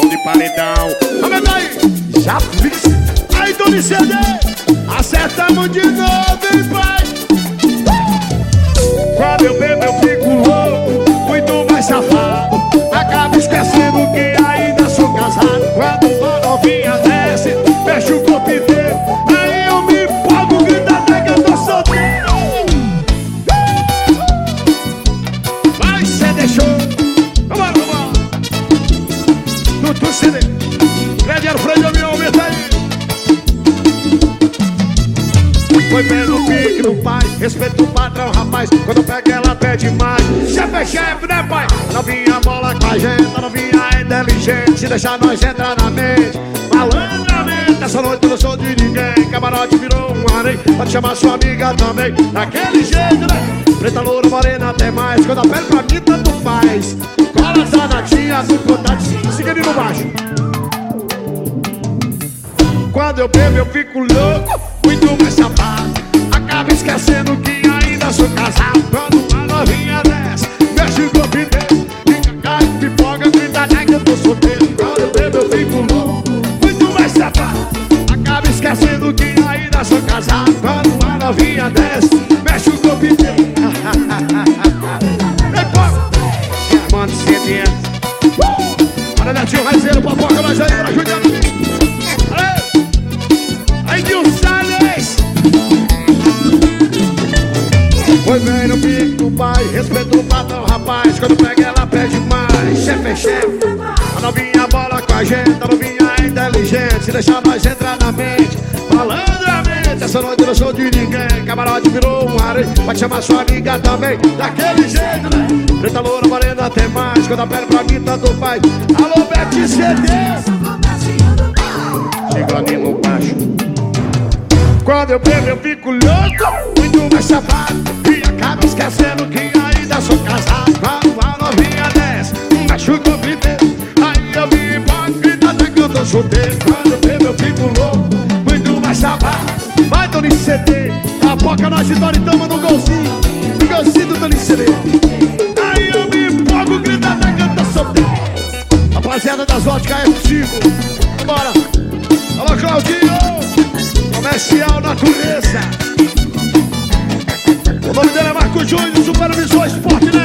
som de paredão. Aumenta aí. Já fiz. Aí, Tony CD. Acertamos de novo, hein, Foi pelo pique do pai, respeito o patrão, rapaz. Quando pega ela pede mais. Chefe é chefe, né, pai? Novinha bola com a gente, novinha é inteligente. Se deixar nós entrar na mente, malandramente. Essa noite eu não sou de ninguém. Camarote virou um harém. Pode chamar sua amiga também. Daquele jeito, né? Preta, loura, morena, até mais. Quando a pele pra mim, tanto faz. Cola danadinha no contatinho. Siga no baixo. Quando eu bebo eu fico louco, muito safado Esquecendo que Foi bem no pique do pai, respeito o patrão, rapaz. Quando pega ela pede mais, chefe chefe. A novinha bola com a gente, a novinha é inteligente. Se deixar nós entrar na mente, malandramente. Essa noite eu não sou de ninguém, camarote virou um areia. Pode chamar sua amiga também, daquele jeito, né? Preta, loura, morena, até mais. Quando a pele pra mim, tanto faz. Alô, Bete CD! Chega ali no baixo. Quando eu bebo eu fico louco, muito mais safado Esquecendo que ainda sou casado Quando a novinha desce, machuca o Aí eu me empolgo, até que eu tô solteiro. Quando eu bebo eu fico louco, muito mais safado. Vai, Tony CD, a boca nós toma no golzinho. No golzinho do Tony CD Aí eu me empolgo, grita até que eu tô solteiro. Rapaziada das óticas é possível. Bora! Alô, Claudinho! Comercial Natureza. Júnior, Supervisor Esporte